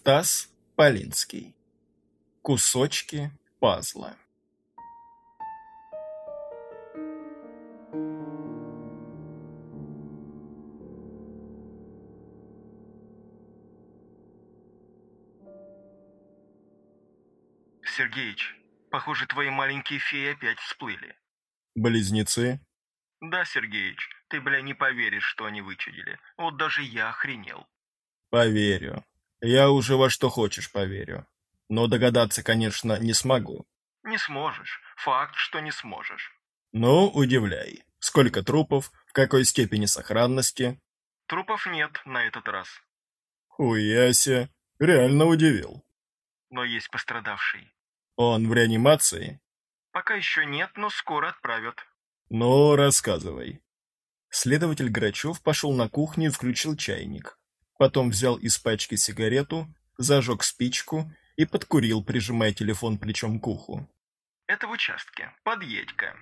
Стас Полинский. Кусочки пазла. Сергеич, похоже, твои маленькие феи опять всплыли. Близнецы? Да, Сергеич, ты, бля, не поверишь, что они вычудили. Вот даже я охренел. Поверю. Я уже во что хочешь поверю. Но догадаться, конечно, не смогу. Не сможешь. Факт, что не сможешь. Ну, удивляй. Сколько трупов, в какой степени сохранности? Трупов нет на этот раз. Хуяся, реально удивил. Но есть пострадавший. Он в реанимации? Пока еще нет, но скоро отправят. Ну, рассказывай. Следователь Грачев пошел на кухню и включил чайник. Потом взял из пачки сигарету, зажег спичку и подкурил, прижимая телефон плечом к уху. Это в участке. Подъедь-ка.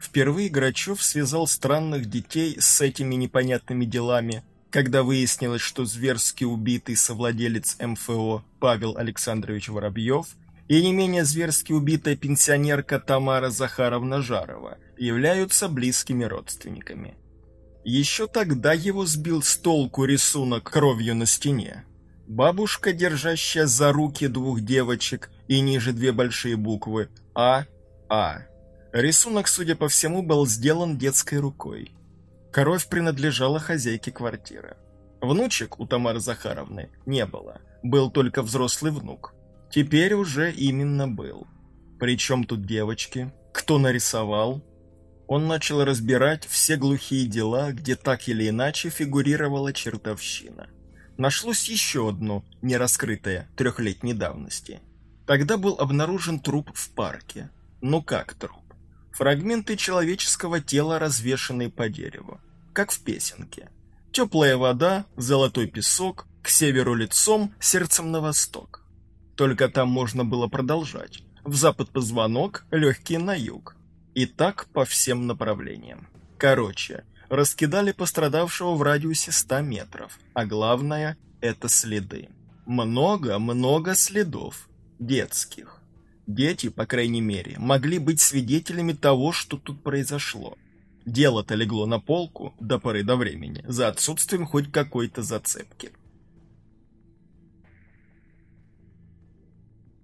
Впервые Грачев связал странных детей с этими непонятными делами, когда выяснилось, что зверски убитый совладелец МФО Павел Александрович Воробьев и не менее зверски убитая пенсионерка Тамара Захаровна Жарова являются близкими родственниками. Еще тогда его сбил с толку рисунок кровью на стене. Бабушка, держащая за руки двух девочек и ниже две большие буквы «А», «А». Рисунок, судя по всему, был сделан детской рукой. Кровь принадлежала хозяйке квартиры. Внучек у Тамары Захаровны не было, был только взрослый внук. Теперь уже именно был. Причем тут девочки? Кто нарисовал? Он начал разбирать все глухие дела, где так или иначе фигурировала чертовщина. Нашлось еще одно, нераскрытое, трехлетней давности. Тогда был обнаружен труп в парке. Ну как труп? Фрагменты человеческого тела, развешанные по дереву. Как в песенке. Теплая вода, золотой песок, к северу лицом, сердцем на восток. Только там можно было продолжать. В запад позвонок, легкий на юг. И так по всем направлениям. Короче, раскидали пострадавшего в радиусе 100 метров. А главное – это следы. Много-много следов. Детских. Дети, по крайней мере, могли быть свидетелями того, что тут произошло. Дело-то легло на полку до поры до времени, за отсутствием хоть какой-то зацепки.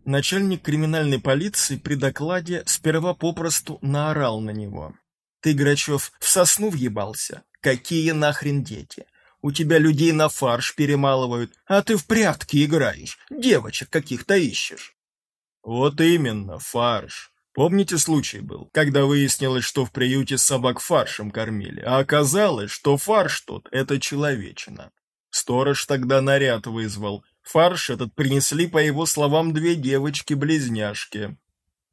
Начальник криминальной полиции при докладе сперва попросту наорал на него. «Ты, Грачев, в сосну въебался? Какие нахрен дети? У тебя людей на фарш перемалывают, а ты в прятки играешь, девочек каких-то ищешь». «Вот именно, фарш. Помните случай был, когда выяснилось, что в приюте собак фаршем кормили, а оказалось, что фарш тот – это человечина. Сторож тогда наряд вызвал, Фарш этот принесли, по его словам, две девочки-близняшки.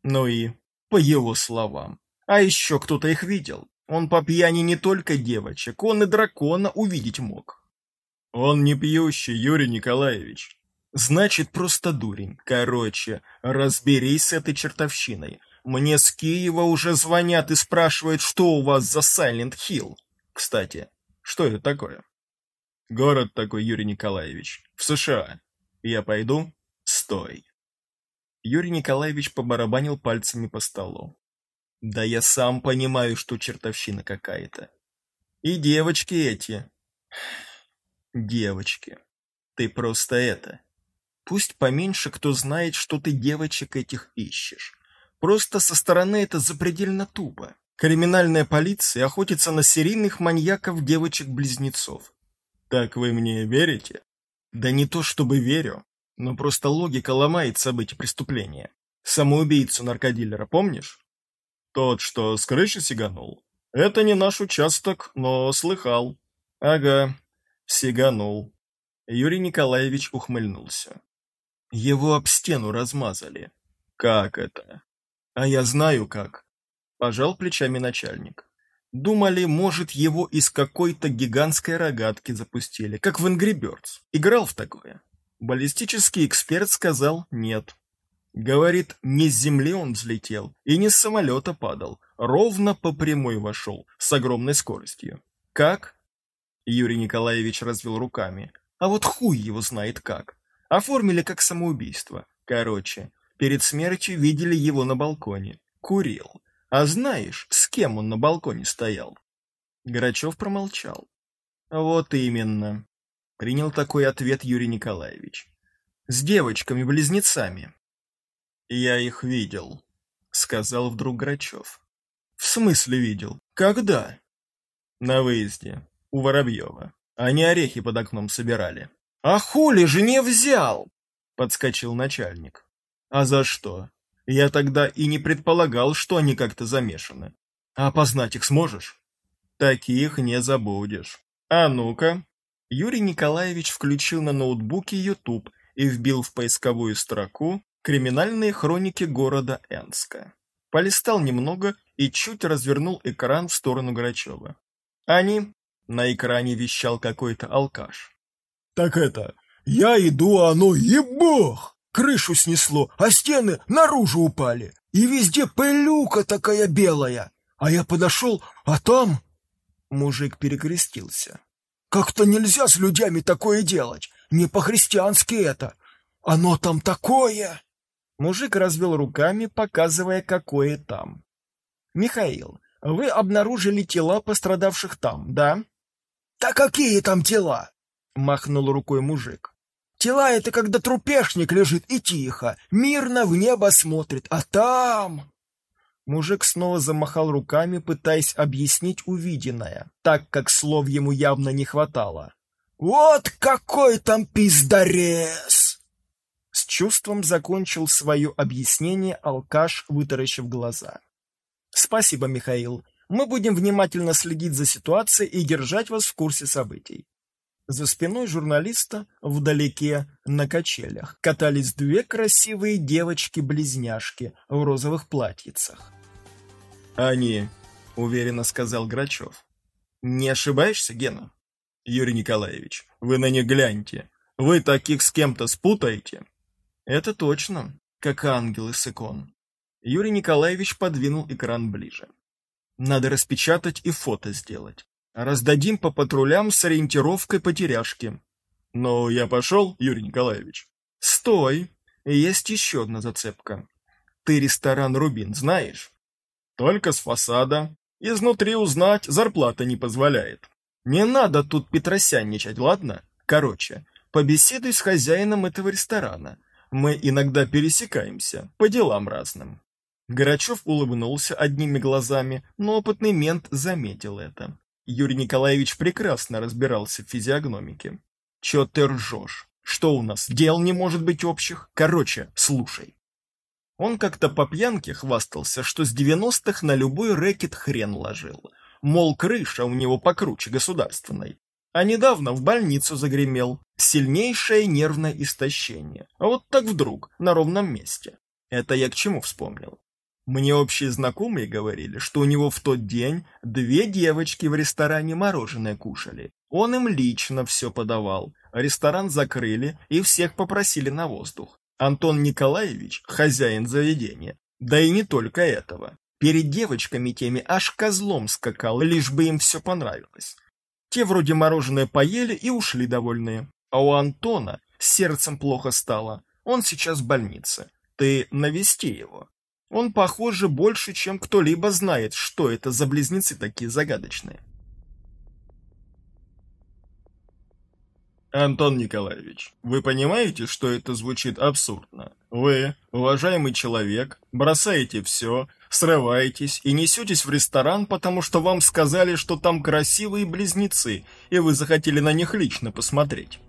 Ну и по его словам. А еще кто-то их видел. Он по пьяни не только девочек, он и дракона увидеть мог. Он не пьющий, Юрий Николаевич. Значит, просто дурень. Короче, разберись с этой чертовщиной. Мне с Киева уже звонят и спрашивают, что у вас за Сайлент Хилл. Кстати, что это такое? Город такой, Юрий Николаевич. В США. Я пойду? Стой. Юрий Николаевич побарабанил пальцами по столу. Да я сам понимаю, что чертовщина какая-то. И девочки эти. Девочки. Ты просто это. Пусть поменьше кто знает, что ты девочек этих ищешь. Просто со стороны это запредельно тупо. Криминальная полиция охотится на серийных маньяков девочек-близнецов. Так вы мне верите? Да не то чтобы верю, но просто логика ломает события преступления. Самоубийцу наркодилера помнишь? Тот, что с крыши сиганул. Это не наш участок, но слыхал. Ага, сиганул. Юрий Николаевич ухмыльнулся. Его об стену размазали. Как это? А я знаю как. Пожал плечами начальник. Думали, может, его из какой-то гигантской рогатки запустили, как в Angry Birds. Играл в такое? Баллистический эксперт сказал нет. Говорит, не с земли он взлетел и не с самолета падал, ровно по прямой вошел, с огромной скоростью. Как? Юрий Николаевич развел руками. А вот хуй его знает как. Оформили как самоубийство. Короче, перед смертью видели его на балконе. Курил. А знаешь, с кем он на балконе стоял? Грачев промолчал. Вот именно. Принял такой ответ Юрий Николаевич. С девочками-близнецами. Я их видел, сказал вдруг Грачев. В смысле видел? Когда? На выезде. У Воробьева. Они орехи под окном собирали. «А хули же не взял?» — подскочил начальник. «А за что? Я тогда и не предполагал, что они как-то замешаны. А опознать их сможешь?» «Таких не забудешь. А ну-ка!» Юрий Николаевич включил на ноутбуке YouTube и вбил в поисковую строку «Криминальные хроники города Энска». Полистал немного и чуть развернул экран в сторону Грачева. Они на экране вещал какой-то алкаш. Так это, я иду, а оно, ебах! Крышу снесло, а стены наружу упали. И везде пылюка такая белая. А я подошел, а там... Мужик перекрестился. Как-то нельзя с людьми такое делать. Не по-христиански это. Оно там такое. Мужик развел руками, показывая, какое там. Михаил, вы обнаружили тела пострадавших там, да? Да какие там тела? — махнул рукой мужик. «Тела — это когда трупешник лежит и тихо, мирно в небо смотрит, а там...» Мужик снова замахал руками, пытаясь объяснить увиденное, так как слов ему явно не хватало. «Вот какой там пиздарез!» С чувством закончил свое объяснение алкаш, вытаращив глаза. «Спасибо, Михаил. Мы будем внимательно следить за ситуацией и держать вас в курсе событий. За спиной журналиста, вдалеке, на качелях, катались две красивые девочки-близняшки в розовых платьицах. «Они», — уверенно сказал Грачев. «Не ошибаешься, Гена?» «Юрий Николаевич, вы на них гляньте. Вы таких с кем-то спутаете?» «Это точно, как ангелы с икон». Юрий Николаевич подвинул экран ближе. «Надо распечатать и фото сделать. Раздадим по патрулям с ориентировкой потеряшки. Но я пошел, Юрий Николаевич. Стой, есть еще одна зацепка. Ты ресторан «Рубин» знаешь? Только с фасада. Изнутри узнать зарплата не позволяет. Не надо тут петросянничать, ладно? Короче, побеседуй с хозяином этого ресторана. Мы иногда пересекаемся, по делам разным. Грачев улыбнулся одними глазами, но опытный мент заметил это. Юрий Николаевич прекрасно разбирался в физиогномике. «Чё ты ржешь? Что у нас, дел не может быть общих? Короче, слушай». Он как-то по пьянке хвастался, что с девяностых на любой рэкет хрен ложил. Мол, крыша у него покруче государственной. А недавно в больницу загремел. Сильнейшее нервное истощение. А вот так вдруг, на ровном месте. Это я к чему вспомнил? Мне общие знакомые говорили, что у него в тот день две девочки в ресторане мороженое кушали. Он им лично все подавал. Ресторан закрыли и всех попросили на воздух. Антон Николаевич – хозяин заведения. Да и не только этого. Перед девочками теми аж козлом скакал, лишь бы им все понравилось. Те вроде мороженое поели и ушли довольные. А у Антона сердцем плохо стало. Он сейчас в больнице. Ты навести его. Он, похоже, больше, чем кто-либо знает, что это за близнецы такие загадочные. Антон Николаевич, вы понимаете, что это звучит абсурдно? Вы, уважаемый человек, бросаете все, срываетесь и несетесь в ресторан, потому что вам сказали, что там красивые близнецы, и вы захотели на них лично посмотреть.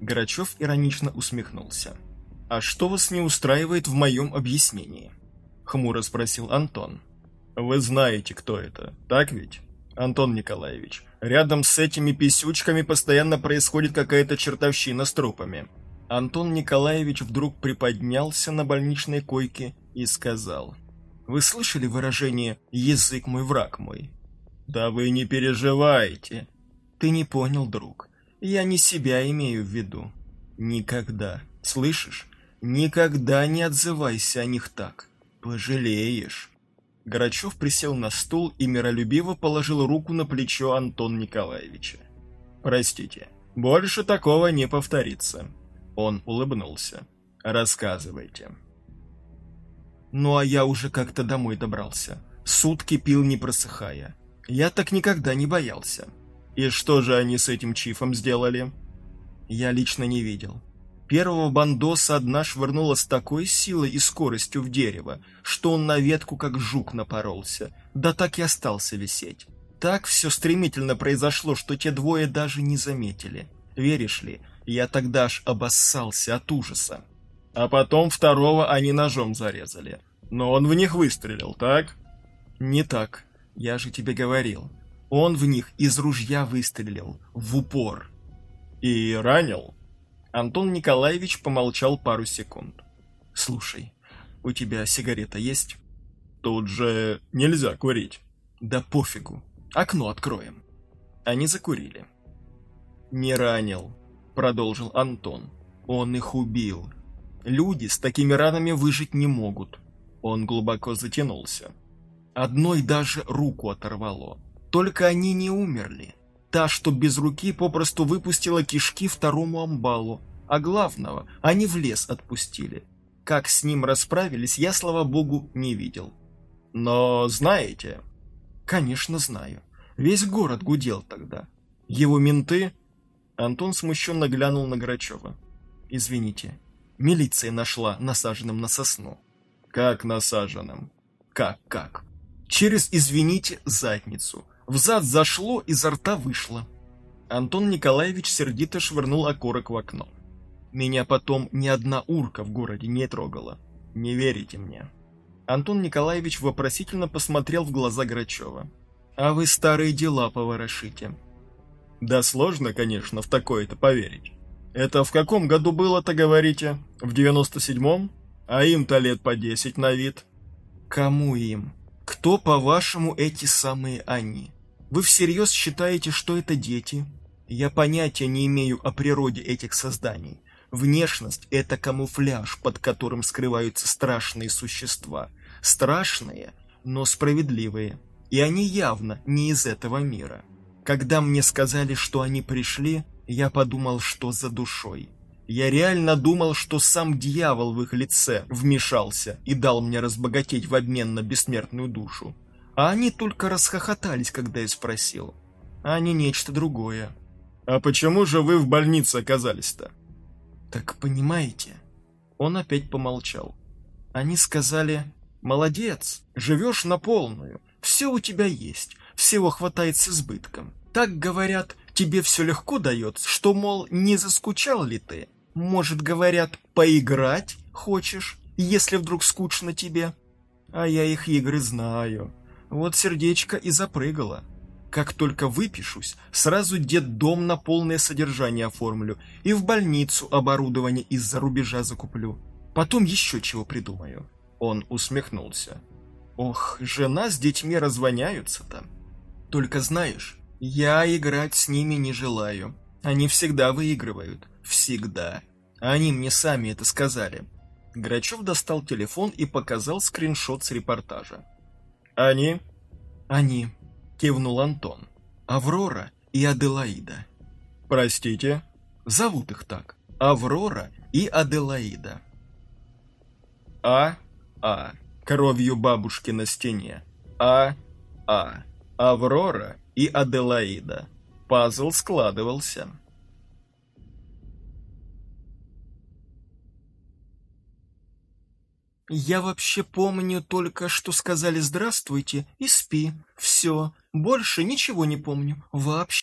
Грачев иронично усмехнулся. А что вас не устраивает в моем объяснении? Хмуро спросил Антон. Вы знаете, кто это, так ведь? Антон Николаевич, рядом с этими писючками постоянно происходит какая-то чертовщина с трупами. Антон Николаевич вдруг приподнялся на больничной койке и сказал. Вы слышали выражение «язык мой, враг мой»? Да вы не переживайте. Ты не понял, друг. Я не себя имею в виду. Никогда, слышишь? Никогда не отзывайся о них так. «Пожалеешь». Грачев присел на стул и миролюбиво положил руку на плечо Антона Николаевича. Простите, больше такого не повторится. Он улыбнулся. Рассказывайте. Ну а я уже как-то домой добрался. Сутки пил не просыхая. Я так никогда не боялся. И что же они с этим чифом сделали? Я лично не видел. Первого бандоса одна швырнула с такой силой и скоростью в дерево, что он на ветку как жук напоролся, да так и остался висеть. Так все стремительно произошло, что те двое даже не заметили. Веришь ли, я тогда аж обоссался от ужаса. А потом второго они ножом зарезали. Но он в них выстрелил, так? Не так. Я же тебе говорил. Он в них из ружья выстрелил. В упор. И ранил? Антон Николаевич помолчал пару секунд. Слушай, у тебя сигарета есть? Тут же нельзя курить. Да пофигу. Окно откроем. Они закурили. Не ранил, продолжил Антон. Он их убил. Люди с такими ранами выжить не могут. Он глубоко затянулся. Одной даже руку оторвало. Только они не умерли. Та, что без руки, попросту выпустила кишки второму амбалу, а главного они в лес отпустили. Как с ним расправились, я, слава богу, не видел. Но знаете... Конечно, знаю. Весь город гудел тогда. Его менты... Антон смущенно глянул на Грачева. Извините, милиция нашла насаженным на сосну. Как насаженным? Как, как? Через, извините, задницу. В зад зашло, изо рта вышло. Антон Николаевич сердито швырнул окорок в окно. Меня потом ни одна урка в городе не трогала. Не верите мне. Антон Николаевич вопросительно посмотрел в глаза Грачева. «А вы старые дела поворошите». «Да сложно, конечно, в такое-то поверить. Это в каком году было-то, говорите? В девяносто седьмом? А им-то лет по десять на вид». «Кому им? Кто, по-вашему, эти самые они? Вы всерьез считаете, что это дети? Я понятия не имею о природе этих созданий. Внешность – это камуфляж, под которым скрываются страшные существа. Страшные, но справедливые. И они явно не из этого мира. Когда мне сказали, что они пришли, я подумал, что за душой. Я реально думал, что сам дьявол в их лице вмешался и дал мне разбогатеть в обмен на бессмертную душу. А они только расхохотались, когда я спросил. А не нечто другое. «А почему же вы в больнице оказались-то?» «Так понимаете?» Он опять помолчал. Они сказали, «Молодец, живешь на полную, все у тебя есть, всего хватает с избытком. Так говорят, тебе все легко дается, что, мол, не заскучал ли ты? Может, говорят, поиграть хочешь, если вдруг скучно тебе? А я их игры знаю. Вот сердечко и запрыгало. Как только выпишусь, сразу дом на полное содержание оформлю и в больницу оборудование из-за рубежа закуплю. Потом еще чего придумаю. Он усмехнулся. Ох, жена с детьми развоняются-то. Только знаешь, я играть с ними не желаю. Они всегда выигрывают. Всегда. Они мне сами это сказали. Грачев достал телефон и показал скриншот с репортажа. «Они?» «Они», кивнул Антон. Аврора и Аделаида. Простите? Зовут их так. Аврора и Аделаида. А. А. Кровью бабушки на стене. А. А. Аврора и Аделаида. Пазл складывался. Я вообще помню только, что сказали «здравствуйте» и «спи». Все. Больше ничего не помню. Вообще.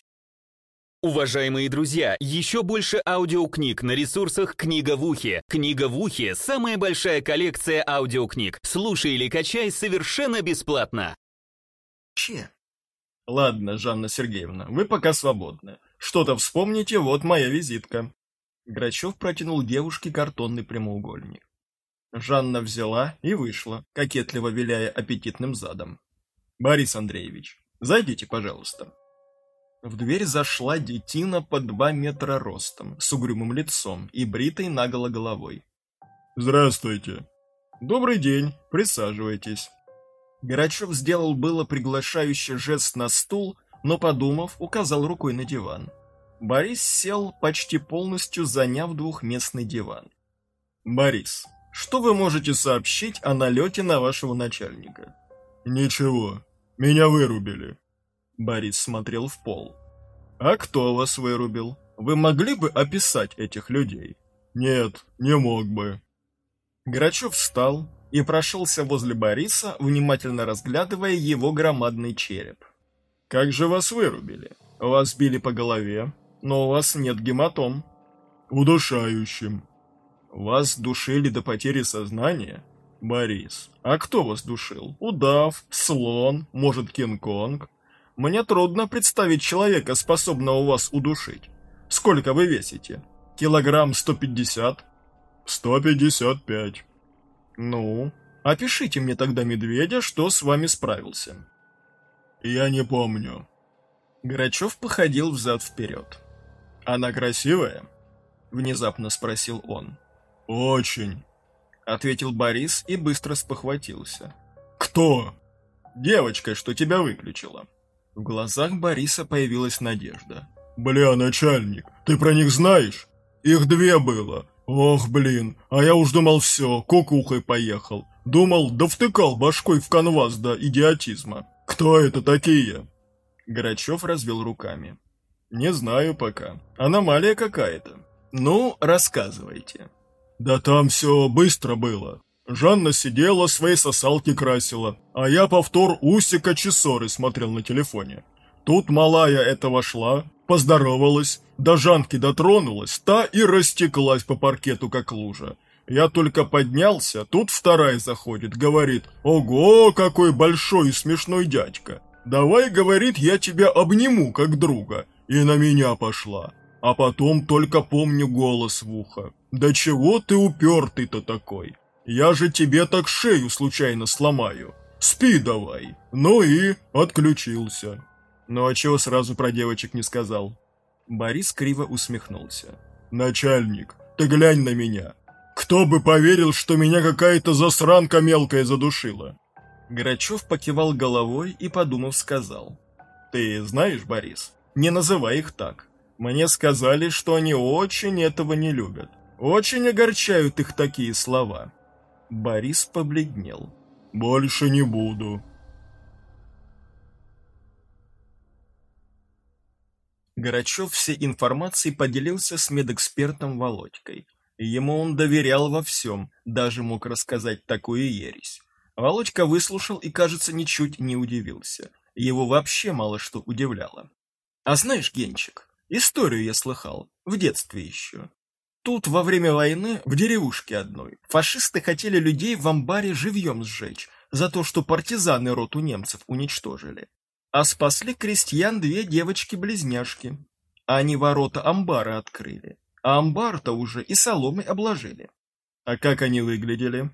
Уважаемые друзья, еще больше аудиокниг на ресурсах «Книга в ухе». «Книга в ухе» — самая большая коллекция аудиокниг. Слушай или качай совершенно бесплатно. Че? Ладно, Жанна Сергеевна, вы пока свободны. Что-то вспомните, вот моя визитка. Грачев протянул девушке картонный прямоугольник. Жанна взяла и вышла, кокетливо виляя аппетитным задом. «Борис Андреевич, зайдите, пожалуйста». В дверь зашла детина по два метра ростом, с угрюмым лицом и бритой наголо головой. «Здравствуйте». «Добрый день, присаживайтесь». Грачев сделал было приглашающий жест на стул, но, подумав, указал рукой на диван. Борис сел, почти полностью заняв двухместный диван. «Борис, что вы можете сообщить о налете на вашего начальника?» «Ничего, меня вырубили». Борис смотрел в пол. «А кто вас вырубил? Вы могли бы описать этих людей?» «Нет, не мог бы». Грачев встал и прошелся возле Бориса, внимательно разглядывая его громадный череп. «Как же вас вырубили? Вас били по голове, но у вас нет гематом». «Удушающим». «Вас душили до потери сознания?» «Борис, а кто вас душил? Удав, слон, может, Кинг-Конг?» «Мне трудно представить человека, способного вас удушить. Сколько вы весите? Килограмм сто пятьдесят?» «Сто пятьдесят пять». «Ну, опишите мне тогда медведя, что с вами справился». «Я не помню». Грачев походил взад-вперед. «Она красивая?» — внезапно спросил он. «Очень», — ответил Борис и быстро спохватился. «Кто?» «Девочка, что тебя выключила». В глазах Бориса появилась надежда. «Бля, начальник, ты про них знаешь? Их две было. Ох, блин, а я уж думал все, кукухой поехал. Думал, да втыкал башкой в канвас до идиотизма. Кто это такие?» Грачев развел руками. «Не знаю пока. Аномалия какая-то. Ну, рассказывайте». Да там все быстро было. Жанна сидела, свои сосалки красила, а я повтор Усика Чесоры смотрел на телефоне. Тут малая эта вошла, поздоровалась, до Жанки дотронулась, та и растеклась по паркету, как лужа. Я только поднялся, тут вторая заходит, говорит, «Ого, какой большой и смешной дядька! Давай, — говорит, — я тебя обниму, как друга!» И на меня пошла. А потом только помню голос в ухо. «Да чего ты упертый-то такой? Я же тебе так шею случайно сломаю. Спи давай!» Ну и отключился. Ну а чего сразу про девочек не сказал? Борис криво усмехнулся. «Начальник, ты глянь на меня. Кто бы поверил, что меня какая-то засранка мелкая задушила?» Грачев покивал головой и, подумав, сказал. «Ты знаешь, Борис, не называй их так. Мне сказали, что они очень этого не любят. Очень огорчают их такие слова. Борис побледнел. «Больше не буду». Горачев всей информацией поделился с медэкспертом Володькой. Ему он доверял во всем, даже мог рассказать такую ересь. Володька выслушал и, кажется, ничуть не удивился. Его вообще мало что удивляло. «А знаешь, Генчик, историю я слыхал, в детстве еще. Тут во время войны в деревушке одной фашисты хотели людей в амбаре живьем сжечь за то, что партизаны роту немцев уничтожили. А спасли крестьян две девочки-близняшки. Они ворота амбара открыли, а амбар-то уже и соломой обложили. А как они выглядели?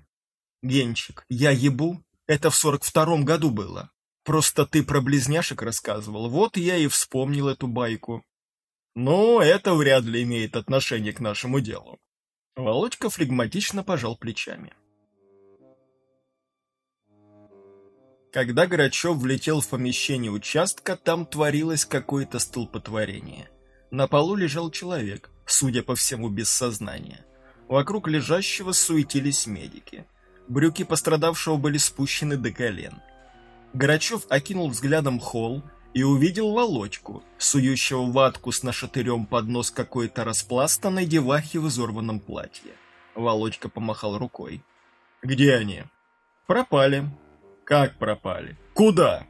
Генчик, я ебу, это в сорок втором году было. Просто ты про близняшек рассказывал, вот я и вспомнил эту байку. Но это вряд ли имеет отношение к нашему делу. Володька флегматично пожал плечами. Когда Грачев влетел в помещение участка, там творилось какое-то столпотворение. На полу лежал человек, судя по всему, без сознания. Вокруг лежащего суетились медики. Брюки пострадавшего были спущены до колен. Грачев окинул взглядом холл, и увидел Володьку, сующего ватку с нашатырем под нос какой-то распластанной девахи в изорванном платье. Володька помахал рукой. «Где они?» «Пропали». «Как пропали? Куда?»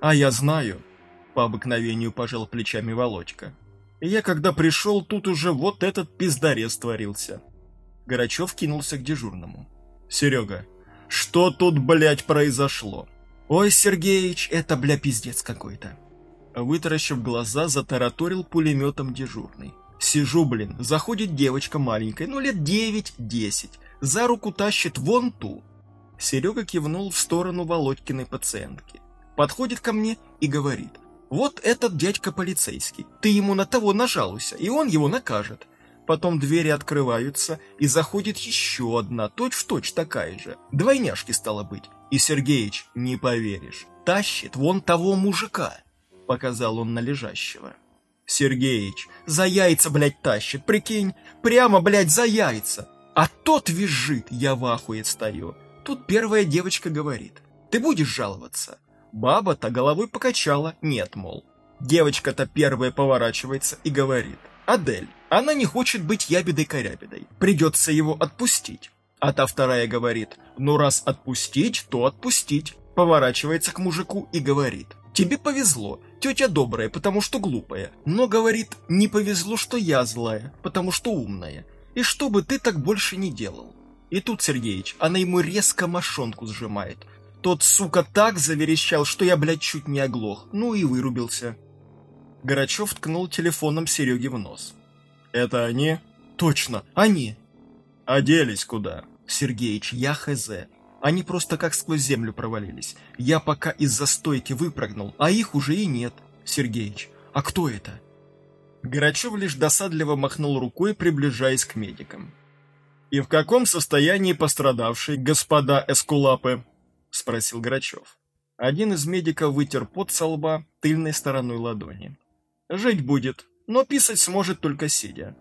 «А я знаю», — по обыкновению пожал плечами Володька. «Я когда пришел, тут уже вот этот пиздарез творился». Горачев кинулся к дежурному. «Серега, что тут, блядь, произошло?» «Ой, Сергеич, это, бля, пиздец какой-то!» Вытаращив глаза, затараторил пулеметом дежурный. «Сижу, блин, заходит девочка маленькая, ну лет девять-десять, за руку тащит вон ту». Серега кивнул в сторону Володькиной пациентки. Подходит ко мне и говорит. «Вот этот дядька полицейский, ты ему на того нажалуйся, и он его накажет». Потом двери открываются, и заходит еще одна, точь-в-точь точь такая же. Двойняшки стало быть. И Сергеич, не поверишь, тащит вон того мужика, показал он на лежащего. Сергеич, за яйца, блядь, тащит, прикинь, прямо, блядь, за яйца. А тот визжит, я в ахуе стою. Тут первая девочка говорит, ты будешь жаловаться? Баба-то головой покачала, нет, мол. Девочка-то первая поворачивается и говорит, Адель, она не хочет быть ябедой-корябедой, придется его отпустить. А та вторая говорит, ну раз отпустить, то отпустить. Поворачивается к мужику и говорит, тебе повезло, тетя добрая, потому что глупая, но, говорит, не повезло, что я злая, потому что умная, и чтобы ты так больше не делал. И тут Сергеич, она ему резко мошонку сжимает. Тот, сука, так заверещал, что я, блядь, чуть не оглох, ну и вырубился. Горачев ткнул телефоном Сереге в нос. «Это они?» «Точно, они!» «Оделись куда?» «Сергеич, я хз. Они просто как сквозь землю провалились. Я пока из-за стойки выпрыгнул, а их уже и нет. Сергеич, а кто это?» Горачев лишь досадливо махнул рукой, приближаясь к медикам. «И в каком состоянии пострадавший, господа эскулапы?» — спросил Грачев. Один из медиков вытер пот со лба тыльной стороной ладони. «Жить будет, но писать сможет только сидя».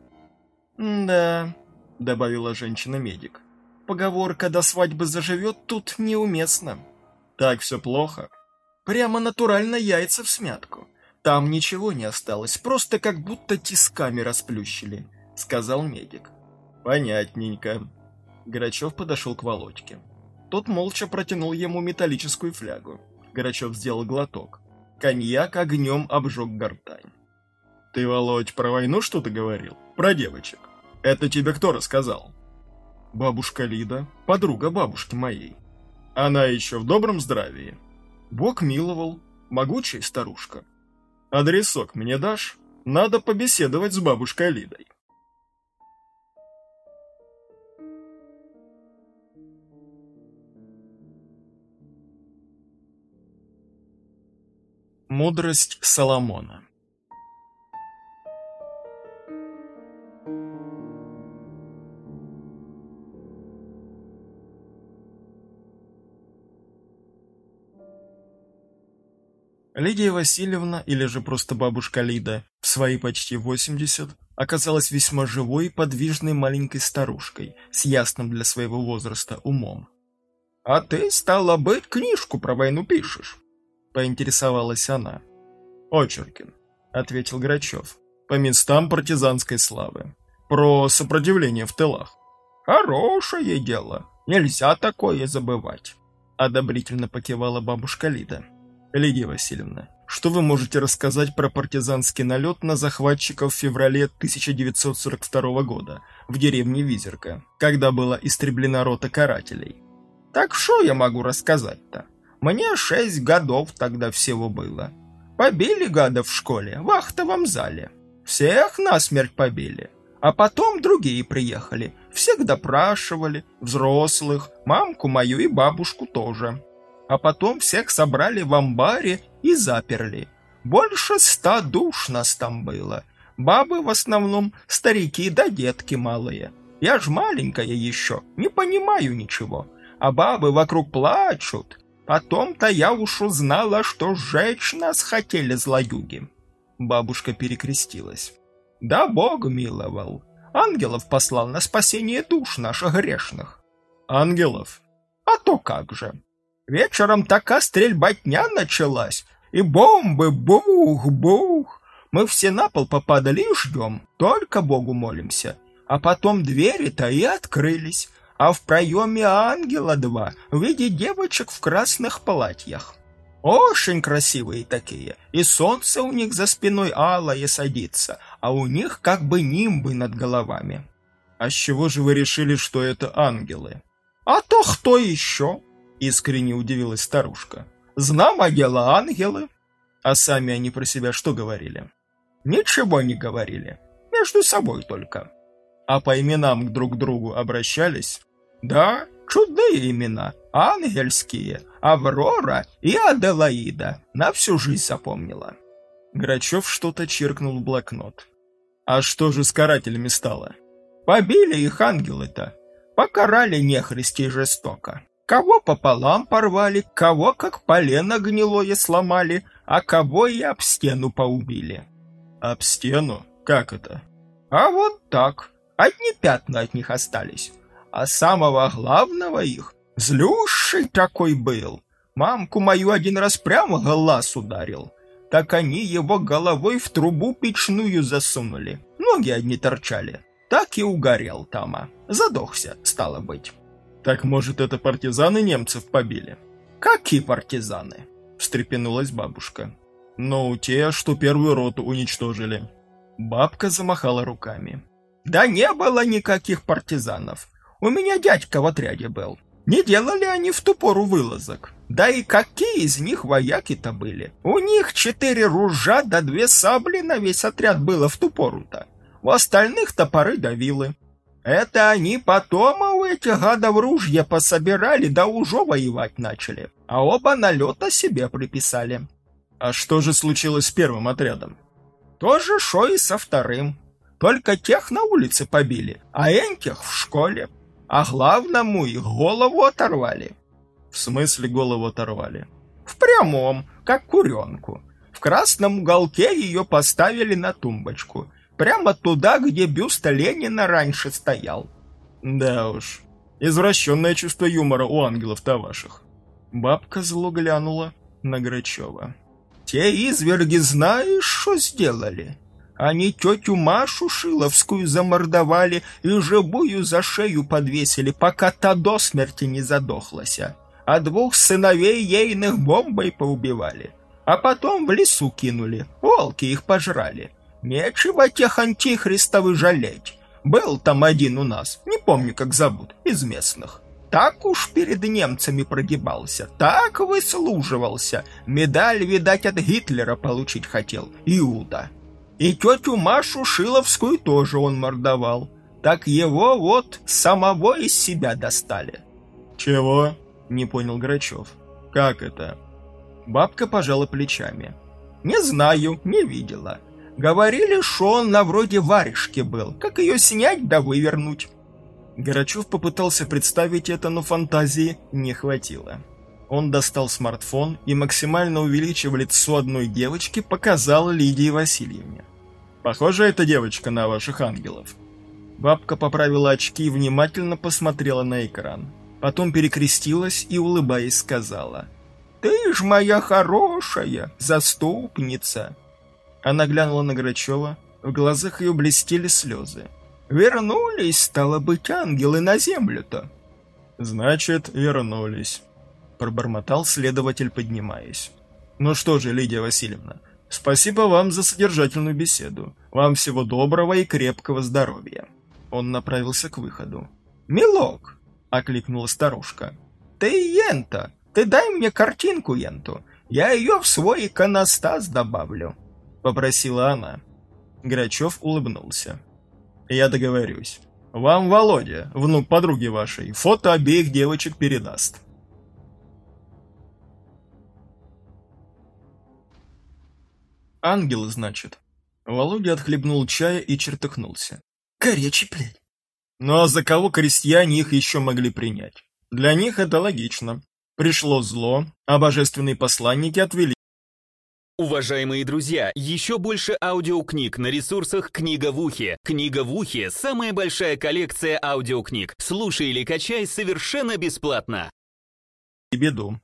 «Да», — добавила женщина-медик. «Поговорка «до свадьбы заживет» тут неуместна». «Так все плохо?» «Прямо натурально яйца в смятку. Там ничего не осталось, просто как будто тисками расплющили», — сказал медик. «Понятненько». Грачев подошел к Володьке. Тот молча протянул ему металлическую флягу. Горачев сделал глоток. Коньяк огнем обжег гортань. «Ты, Володь, про войну что-то говорил? Про девочек? Это тебе кто рассказал?» «Бабушка Лида, подруга бабушки моей. Она еще в добром здравии. Бог миловал, могучая старушка. Адресок мне дашь? Надо побеседовать с бабушкой Лидой». Мудрость Соломона Лидия Васильевна, или же просто бабушка Лида, в свои почти 80, оказалась весьма живой подвижной маленькой старушкой, с ясным для своего возраста умом. «А ты, стала быть, книжку про войну пишешь?» поинтересовалась она. «Очеркин», — ответил Грачев, — «по местам партизанской славы. Про сопротивление в тылах». «Хорошее дело, нельзя такое забывать», — одобрительно покивала бабушка Лида. «Лидия Васильевна, что вы можете рассказать про партизанский налет на захватчиков в феврале 1942 года в деревне Визерка, когда была истреблена рота карателей?» «Так что я могу рассказать-то?» Мне шесть годов тогда всего было. Побили гадов в школе, в вахтовом зале. Всех насмерть побили. А потом другие приехали. Всех допрашивали, взрослых, мамку мою и бабушку тоже. А потом всех собрали в амбаре и заперли. Больше ста душ нас там было. Бабы в основном старики да детки малые. Я ж маленькая еще, не понимаю ничего. А бабы вокруг плачут, Потом-то я уж узнала, что сжечь нас хотели злоюги. Бабушка перекрестилась. Да Бог миловал. Ангелов послал на спасение душ наших грешных. Ангелов? А то как же. Вечером такая стрельбатня началась, и бомбы бух-бух. Мы все на пол попадали и ждем, только Богу молимся. А потом двери-то и открылись, а в проеме ангела два в виде девочек в красных платьях. Очень красивые такие, и солнце у них за спиной алое садится, а у них как бы нимбы над головами. А с чего же вы решили, что это ангелы? А то кто еще? Искренне удивилась старушка. Знамо дело ангелы. А сами они про себя что говорили? Ничего не говорили, между собой только. А по именам друг к другу обращались? Да, чудные имена, ангельские, Аврора и Аделаида, на всю жизнь запомнила. Грачев что-то чиркнул в блокнот. А что же с карателями стало? Побили их ангелы-то, покарали нехристи жестоко. Кого пополам порвали, кого как полено гнилое сломали, а кого и об стену поубили. Об стену? Как это? А вот так. Одни пятна от них остались. А самого главного их, злющий такой был. Мамку мою один раз прямо глаз ударил. Так они его головой в трубу печную засунули. Ноги одни торчали. Так и угорел тама. Задохся, стало быть. Так может это партизаны немцев побили? Какие партизаны? Встрепенулась бабушка. Ну, те, что первую роту уничтожили. Бабка замахала руками. Да не было никаких партизанов. У меня дядька в отряде был. Не делали они в ту пору вылазок. Да и какие из них вояки-то были? У них четыре ружа да две сабли на весь отряд было в ту пору-то. У остальных топоры да вилы. Это они потом у этих гадов ружья пособирали, да уже воевать начали. А оба налета себе приписали. А что же случилось с первым отрядом? То же, шо и со вторым. Только тех на улице побили, а этих в школе. А главному их голову оторвали. В смысле голову оторвали? В прямом, как куренку. В красном уголке ее поставили на тумбочку. Прямо туда, где бюст Ленина раньше стоял. Да уж, извращенное чувство юмора у ангелов-то ваших. Бабка зло глянула на Грачева. Те изверги знаешь, что сделали? Они тетю Машу Шиловскую замордовали и живую за шею подвесили, пока та до смерти не задохлась. А двух сыновей ейных бомбой поубивали. А потом в лесу кинули, волки их пожрали. Нечего тех антихристов жалеть. Был там один у нас, не помню, как зовут, из местных. Так уж перед немцами прогибался, так выслуживался. Медаль, видать, от Гитлера получить хотел, Иуда. И тетю Машу Шиловскую тоже он мордовал. Так его вот самого из себя достали. «Чего?» — не понял Грачев. «Как это?» Бабка пожала плечами. «Не знаю, не видела. Говорили, что он на вроде варежки был. Как ее снять да вывернуть?» Горачев попытался представить это, но фантазии не хватило. Он достал смартфон и, максимально увеличив лицо одной девочки, показал Лидии Васильевне. «Похоже, эта девочка на ваших ангелов». Бабка поправила очки и внимательно посмотрела на экран. Потом перекрестилась и, улыбаясь, сказала. «Ты ж моя хорошая заступница!» Она глянула на Грачева, в глазах ее блестели слезы. «Вернулись, стало быть, ангелы на землю-то!» «Значит, вернулись», — пробормотал следователь, поднимаясь. «Ну что же, Лидия Васильевна, спасибо вам за содержательную беседу. Вам всего доброго и крепкого здоровья». Он направился к выходу. «Милок!» — окликнула старушка. «Ты ента! Ты дай мне картинку енту! Я ее в свой иконостас добавлю!» — попросила она. Грачев улыбнулся. «Я договорюсь. Вам Володя, внук подруги вашей, фото обеих девочек передаст». Ангелы, значит. Володя отхлебнул чая и чертыхнулся. Горячий, блядь. Ну а за кого крестьяне их еще могли принять? Для них это логично. Пришло зло, а божественные посланники отвели. Уважаемые друзья, еще больше аудиокниг на ресурсах «Книга в ухе». «Книга в ухе» — самая большая коллекция аудиокниг. Слушай или качай совершенно бесплатно. И беду.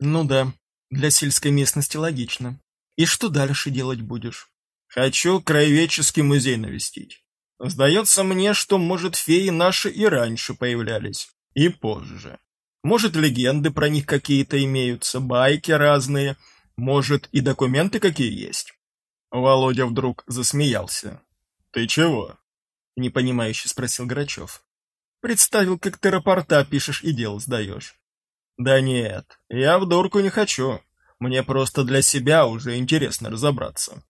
Ну да, для сельской местности логично. И что дальше делать будешь? Хочу краеведческий музей навестить. Сдается мне, что, может, феи наши и раньше появлялись. И позже. Может, легенды про них какие-то имеются, байки разные. Может, и документы какие есть. Володя вдруг засмеялся. «Ты чего?» — непонимающе спросил Грачев. «Представил, как ты рапорта пишешь и дело сдаешь». «Да нет, я в дурку не хочу. Мне просто для себя уже интересно разобраться».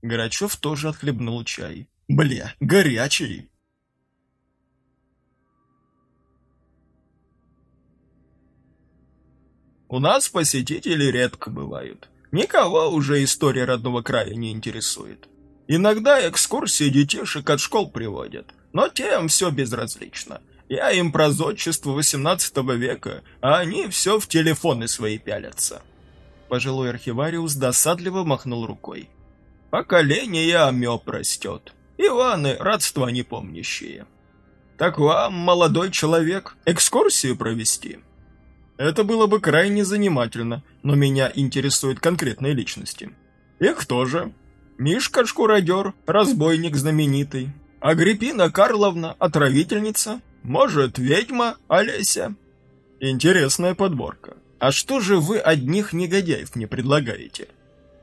Грачев тоже отхлебнул чай. «Бля, горячий!» У нас посетители редко бывают. Никого уже история родного края не интересует. Иногда экскурсии детишек от школ приводят, но тем все безразлично. Я им про зодчество XVIII века, а они все в телефоны свои пялятся. Пожилой архивариус досадливо махнул рукой. Поколение амеб растет. Иваны, родства непомнящие. Так вам, молодой человек, экскурсию провести? Это было бы крайне занимательно, но меня интересуют конкретные личности. И кто же? Мишка-шкуродер, разбойник знаменитый. Агриппина Карловна, отравительница. Может, ведьма Олеся? Интересная подборка. А что же вы одних негодяев мне предлагаете?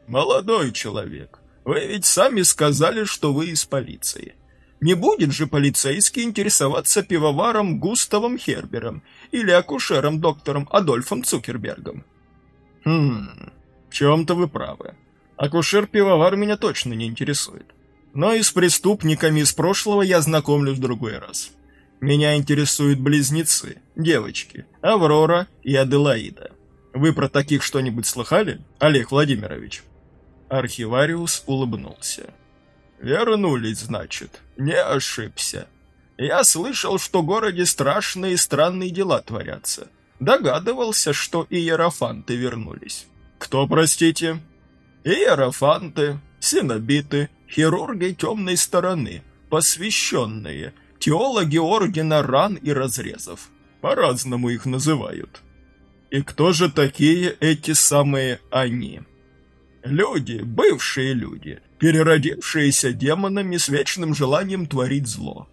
Молодой человек, вы ведь сами сказали, что вы из полиции. Не будет же полицейский интересоваться пивоваром Густавом Хербером или акушером доктором Адольфом Цукербергом? Хм, в чем-то вы правы. Акушер-пивовар меня точно не интересует. Но и с преступниками из прошлого я знакомлюсь в другой раз. Меня интересуют близнецы, девочки, Аврора и Аделаида. Вы про таких что-нибудь слыхали, Олег Владимирович? Архивариус улыбнулся. «Вернулись, значит. Не ошибся. Я слышал, что в городе страшные и странные дела творятся. Догадывался, что иерофанты вернулись. Кто, простите?» «Иерофанты, синобиты, хирурги темной стороны, посвященные, теологи ордена ран и разрезов. По-разному их называют. И кто же такие эти самые «они»?» Люди, бывшие люди, переродившиеся демонами с вечным желанием творить зло.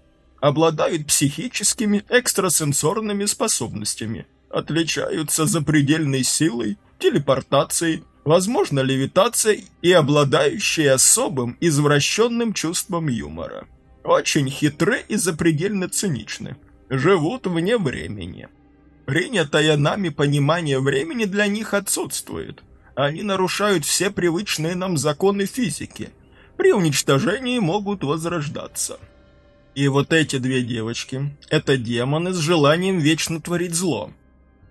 Обладают психическими, экстрасенсорными способностями, отличаются запредельной силой, телепортацией, возможно левитацией и обладающие особым извращенным чувством юмора. Очень хитры и запредельно циничны, живут вне времени. Принятое нами понимание времени для них отсутствует – они нарушают все привычные нам законы физики. При уничтожении могут возрождаться. И вот эти две девочки — это демоны с желанием вечно творить зло.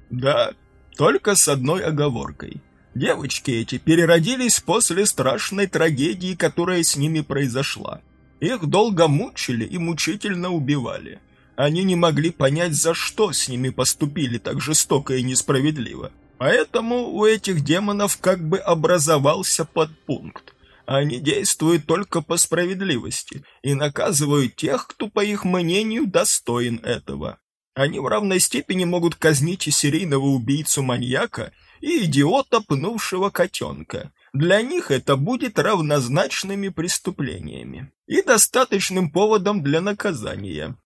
Да, только с одной оговоркой. Девочки эти переродились после страшной трагедии, которая с ними произошла. Их долго мучили и мучительно убивали. Они не могли понять, за что с ними поступили так жестоко и несправедливо. Поэтому у этих демонов как бы образовался подпункт. Они действуют только по справедливости и наказывают тех, кто, по их мнению, достоин этого. Они в равной степени могут казнить и серийного убийцу-маньяка, и идиота, пнувшего котенка. Для них это будет равнозначными преступлениями и достаточным поводом для наказания.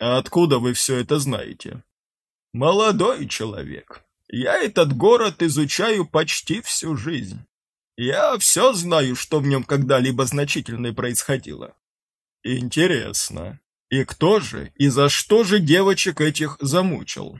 А откуда вы все это знаете? Молодой человек, я этот город изучаю почти всю жизнь. Я все знаю, что в нем когда-либо значительное происходило. Интересно. И кто же, и за что же девочек этих замучил?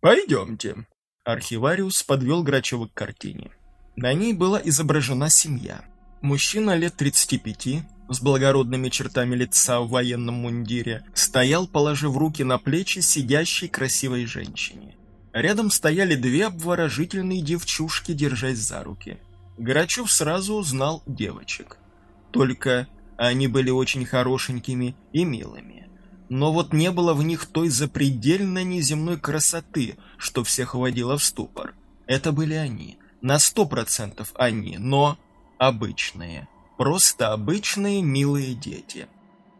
Пойдемте. Архивариус подвел Грачева к картине. На ней была изображена семья. Мужчина лет 35, с благородными чертами лица в военном мундире, стоял, положив руки на плечи сидящей красивой женщине. Рядом стояли две обворожительные девчушки, держась за руки. Грачев сразу узнал девочек. Только они были очень хорошенькими и милыми. Но вот не было в них той запредельно неземной красоты, что всех вводило в ступор. Это были они. На сто процентов они, но обычные. Просто обычные милые дети.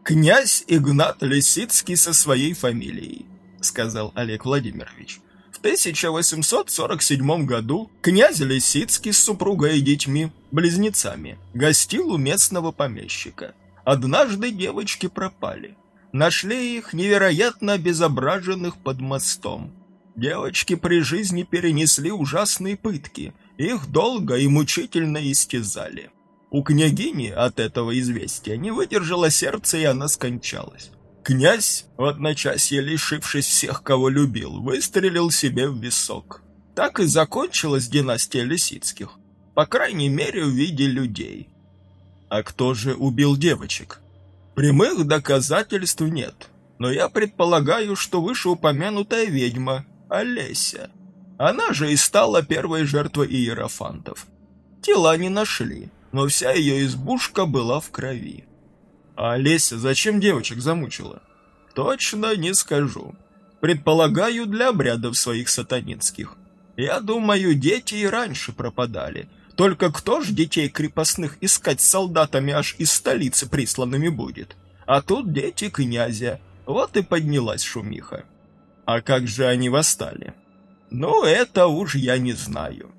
«Князь Игнат Лисицкий со своей фамилией», — сказал Олег Владимирович. 1847 году князь Лисицкий с супругой и детьми, близнецами, гостил у местного помещика. Однажды девочки пропали. Нашли их невероятно обезображенных под мостом. Девочки при жизни перенесли ужасные пытки, их долго и мучительно истязали. У княгини от этого известия не выдержало сердце, и она скончалась. Князь, в одночасье лишившись всех, кого любил, выстрелил себе в висок. Так и закончилась династия Лисицких, по крайней мере в виде людей. А кто же убил девочек? Прямых доказательств нет, но я предполагаю, что вышеупомянутая ведьма Олеся. Она же и стала первой жертвой иерофантов. Тела не нашли, но вся ее избушка была в крови. А Олеся зачем девочек замучила? Точно не скажу. Предполагаю, для обрядов своих сатанинских. Я думаю, дети и раньше пропадали, Только кто ж детей крепостных искать солдатами аж из столицы присланными будет? А тут дети князя. Вот и поднялась шумиха. А как же они восстали? Ну, это уж я не знаю.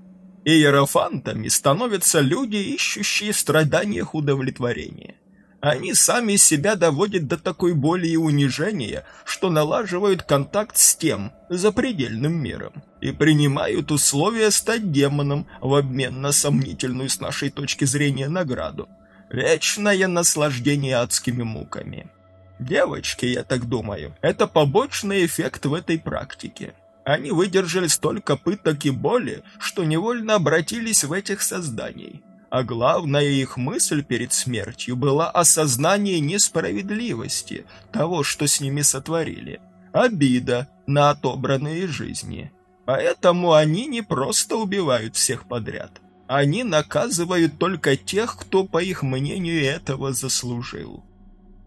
Иерофантами становятся люди, ищущие в страданиях удовлетворения. Они сами себя доводят до такой боли и унижения, что налаживают контакт с тем, запредельным миром, и принимают условия стать демоном в обмен на сомнительную с нашей точки зрения награду. Вечное наслаждение адскими муками. Девочки, я так думаю, это побочный эффект в этой практике. Они выдержали столько пыток и боли, что невольно обратились в этих созданий. А главная их мысль перед смертью была осознание несправедливости того, что с ними сотворили. Обида на отобранные жизни. Поэтому они не просто убивают всех подряд. Они наказывают только тех, кто, по их мнению, этого заслужил.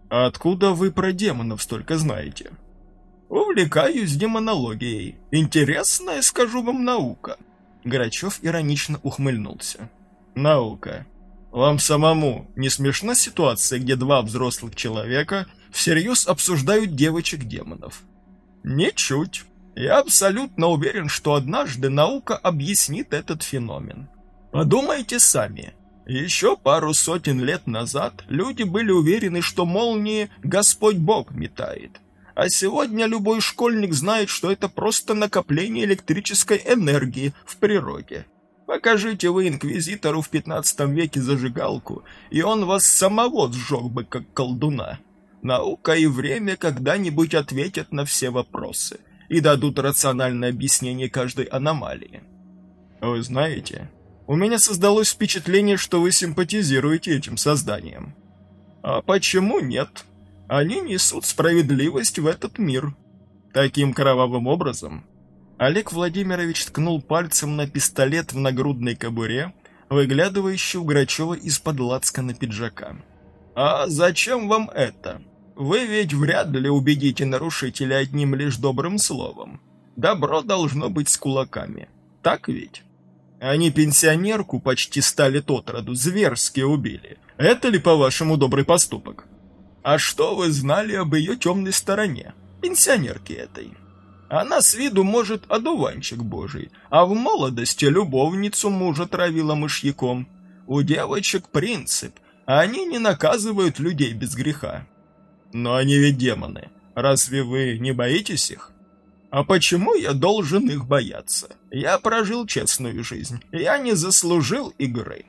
«Откуда вы про демонов столько знаете?» Увлекаюсь демонологией. Интересная, скажу вам, наука. Грачев иронично ухмыльнулся. Наука. Вам самому не смешна ситуация, где два взрослых человека всерьез обсуждают девочек-демонов? Ничуть. Я абсолютно уверен, что однажды наука объяснит этот феномен. Подумайте сами. Еще пару сотен лет назад люди были уверены, что молнии Господь Бог метает. А сегодня любой школьник знает, что это просто накопление электрической энергии в природе. Покажите вы инквизитору в 15 веке зажигалку, и он вас самого сжег бы, как колдуна. Наука и время когда-нибудь ответят на все вопросы и дадут рациональное объяснение каждой аномалии. Вы знаете, у меня создалось впечатление, что вы симпатизируете этим созданиям. А почему нет? Они несут справедливость в этот мир. Таким кровавым образом Олег Владимирович ткнул пальцем на пистолет в нагрудной кобуре, выглядывающий у Грачева из-под на пиджака. «А зачем вам это? Вы ведь вряд ли убедите нарушителя одним лишь добрым словом. Добро должно быть с кулаками. Так ведь? Они пенсионерку почти ста лет от роду зверски убили. Это ли, по-вашему, добрый поступок?» А что вы знали об ее темной стороне, пенсионерке этой? Она с виду, может, одуванчик божий, а в молодости любовницу мужа травила мышьяком. У девочек принцип, а они не наказывают людей без греха. Но они ведь демоны. Разве вы не боитесь их? А почему я должен их бояться? Я прожил честную жизнь. Я не заслужил игры.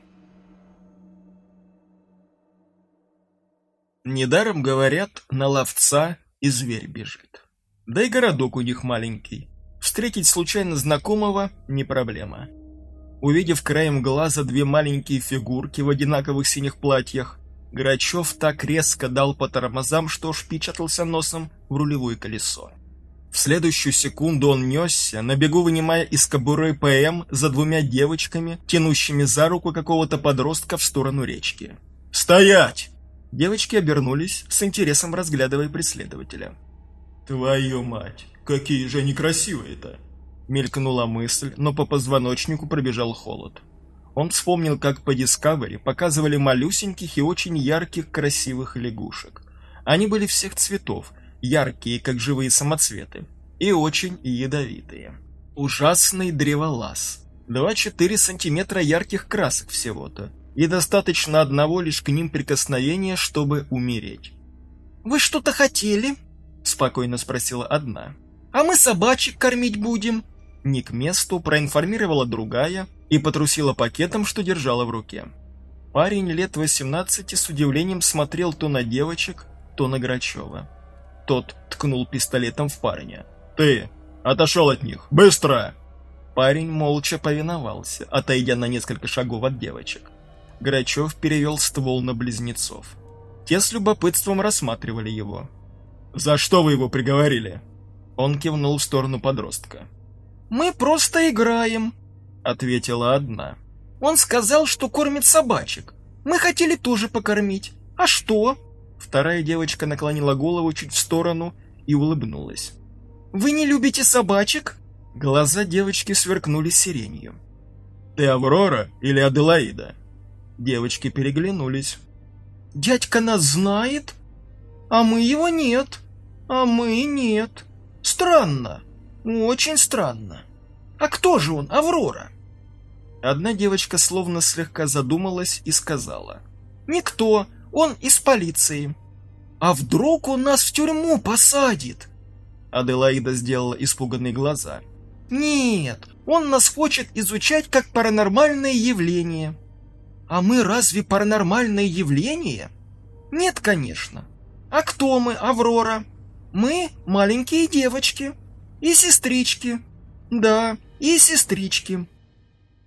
Недаром говорят, на ловца и зверь бежит. Да и городок у них маленький. Встретить случайно знакомого – не проблема. Увидев краем глаза две маленькие фигурки в одинаковых синих платьях, Грачев так резко дал по тормозам, что впечатался носом в рулевое колесо. В следующую секунду он несся, на бегу вынимая из кобуры ПМ за двумя девочками, тянущими за руку какого-то подростка в сторону речки. «Стоять!» Девочки обернулись, с интересом разглядывая преследователя. «Твою мать, какие же они красивые-то!» Мелькнула мысль, но по позвоночнику пробежал холод. Он вспомнил, как по Discovery показывали малюсеньких и очень ярких красивых лягушек. Они были всех цветов, яркие, как живые самоцветы, и очень ядовитые. Ужасный древолаз. 2-4 сантиметра ярких красок всего-то и достаточно одного лишь к ним прикосновения, чтобы умереть. «Вы что-то хотели?» – спокойно спросила одна. «А мы собачек кормить будем?» Не к месту проинформировала другая и потрусила пакетом, что держала в руке. Парень лет 18 с удивлением смотрел то на девочек, то на Грачева. Тот ткнул пистолетом в парня. «Ты! Отошел от них! Быстро!» Парень молча повиновался, отойдя на несколько шагов от девочек. Грачев перевел ствол на близнецов. Те с любопытством рассматривали его. «За что вы его приговорили?» Он кивнул в сторону подростка. «Мы просто играем», — ответила одна. «Он сказал, что кормит собачек. Мы хотели тоже покормить. А что?» Вторая девочка наклонила голову чуть в сторону и улыбнулась. «Вы не любите собачек?» Глаза девочки сверкнули сиренью. Ты Аврора или Аделаида?» Девочки переглянулись. «Дядька нас знает, а мы его нет, а мы нет. Странно, очень странно. А кто же он, Аврора?» Одна девочка словно слегка задумалась и сказала. «Никто, он из полиции. А вдруг он нас в тюрьму посадит?» Аделаида сделала испуганные глаза. «Нет, он нас хочет изучать как паранормальное явление». «А мы разве паранормальное явление?» «Нет, конечно. А кто мы, Аврора?» «Мы маленькие девочки. И сестрички. Да, и сестрички».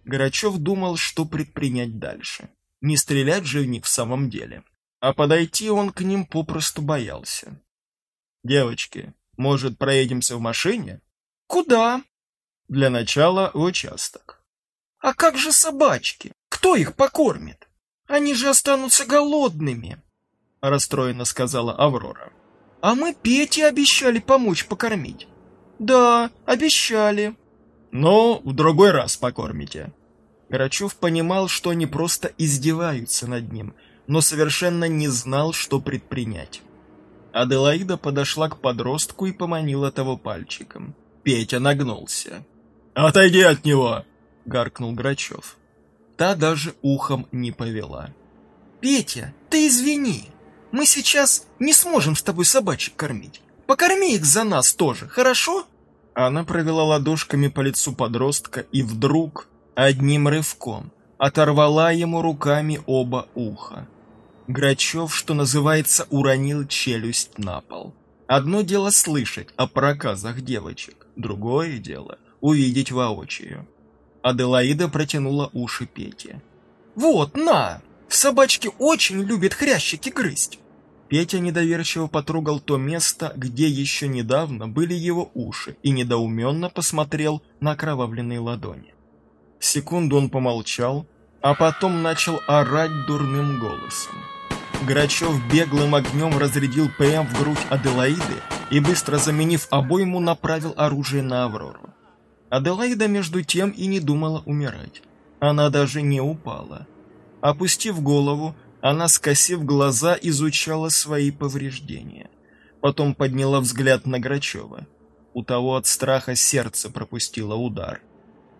Грачев думал, что предпринять дальше. Не стрелять же в них в самом деле. А подойти он к ним попросту боялся. «Девочки, может, проедемся в машине?» «Куда?» «Для начала в участок». «А как же собачки? Кто их покормит? Они же останутся голодными», — расстроенно сказала Аврора. «А мы Пете обещали помочь покормить». «Да, обещали». «Ну, в другой раз покормите». Грачев понимал, что они просто издеваются над ним, но совершенно не знал, что предпринять. Аделаида подошла к подростку и поманила того пальчиком. Петя нагнулся. «Отойди от него!» — гаркнул Грачев. Та даже ухом не повела. «Петя, ты извини, мы сейчас не сможем с тобой собачек кормить. Покорми их за нас тоже, хорошо?» Она провела ладошками по лицу подростка и вдруг, одним рывком, оторвала ему руками оба уха. Грачев, что называется, уронил челюсть на пол. Одно дело слышать о проказах девочек, другое дело увидеть воочию. Аделаида протянула уши Пете. «Вот, на! Собачки очень любят хрящики грызть!» Петя недоверчиво потрогал то место, где еще недавно были его уши, и недоуменно посмотрел на окровавленные ладони. Секунду он помолчал, а потом начал орать дурным голосом. Грачев беглым огнем разрядил ПМ в грудь Аделаиды и, быстро заменив обойму, направил оружие на Аврору. Аделаида, между тем, и не думала умирать. Она даже не упала. Опустив голову, она, скосив глаза, изучала свои повреждения. Потом подняла взгляд на Грачева. У того от страха сердце пропустило удар.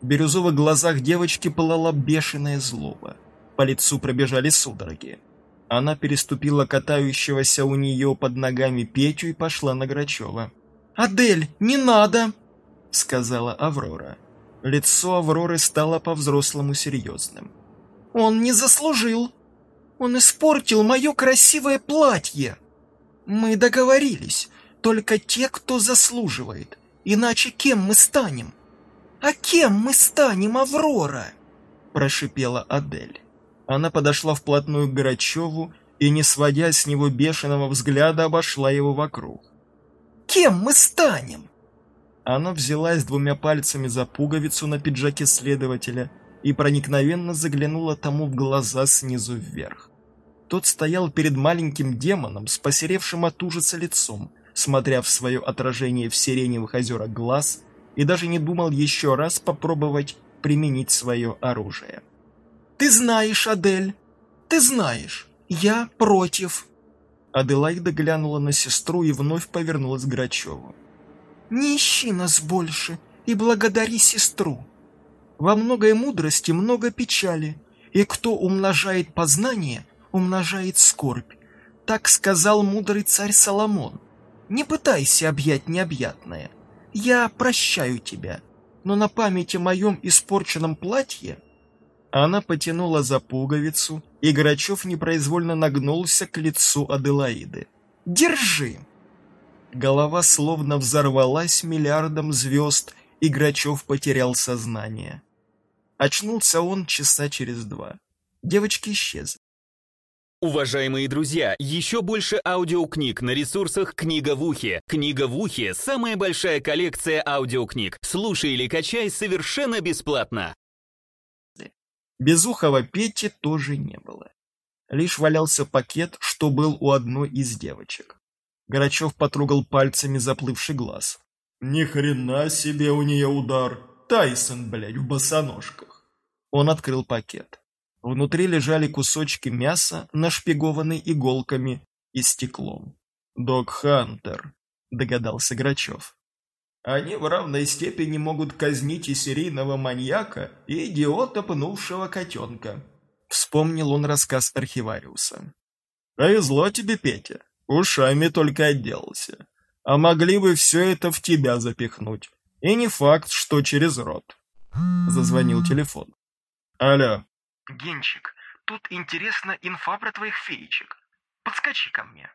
В бирюзовых глазах девочки пылала бешеная злоба. По лицу пробежали судороги. Она переступила катающегося у нее под ногами Петю и пошла на Грачева. «Адель, не надо!» — сказала Аврора. Лицо Авроры стало по-взрослому серьезным. «Он не заслужил! Он испортил мое красивое платье! Мы договорились, только те, кто заслуживает, иначе кем мы станем?» «А кем мы станем, Аврора?» — прошипела Адель. Она подошла вплотную к Грачеву и, не сводя с него бешеного взгляда, обошла его вокруг. «Кем мы станем?» Она взялась двумя пальцами за пуговицу на пиджаке следователя и проникновенно заглянула тому в глаза снизу вверх. Тот стоял перед маленьким демоном с посеревшим от ужаса лицом, смотря в свое отражение в сиреневых озерах глаз, и даже не думал еще раз попробовать применить свое оружие. Ты знаешь, Адель, ты знаешь, я против. Аделаида глянула на сестру и вновь повернулась к Грачеву. Не ищи нас больше и благодари сестру. Во многой мудрости много печали, и кто умножает познание, умножает скорбь. Так сказал мудрый царь Соломон. Не пытайся объять необъятное. Я прощаю тебя, но на память о моем испорченном платье она потянула за пуговицу, и Грачев непроизвольно нагнулся к лицу Аделаиды. «Держи!» Голова словно взорвалась миллиардом звезд, и Грачев потерял сознание. Очнулся он часа через два. Девочки исчезли. Уважаемые друзья, еще больше аудиокниг на ресурсах «Книга в ухе». «Книга в ухе» — самая большая коллекция аудиокниг. Слушай или качай совершенно бесплатно. Безухого Пети тоже не было. Лишь валялся пакет, что был у одной из девочек. Горачев потрогал пальцами заплывший глаз. Ни хрена себе у нее удар. Тайсон, блядь, в босоножках. Он открыл пакет. Внутри лежали кусочки мяса, нашпигованные иголками и стеклом. «Док Хантер», — догадался Грачев. «Они в равной степени могут казнить и серийного маньяка, и идиота, пнувшего котенка», — вспомнил он рассказ архивариуса. «Повезло тебе, Петя, ушами только отделался. А могли бы все это в тебя запихнуть. И не факт, что через рот». Зазвонил телефон. «Алло». Генчик, тут интересна инфа про твоих феечек. Подскочи ко мне.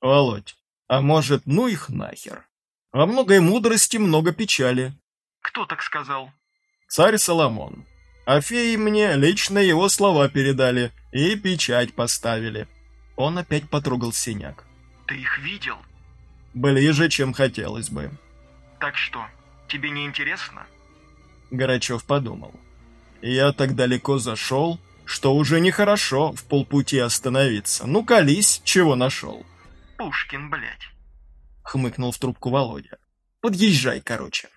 Володь, а может, ну их нахер? Во многой мудрости много печали. Кто так сказал? Царь Соломон. А феи мне лично его слова передали и печать поставили. Он опять потрогал синяк. Ты их видел? Ближе, чем хотелось бы. Так что, тебе не интересно? Горачев подумал. Я так далеко зашел, что уже нехорошо в полпути остановиться. Ну, колись, чего нашел. Пушкин, блядь. Хмыкнул в трубку Володя. Подъезжай, короче.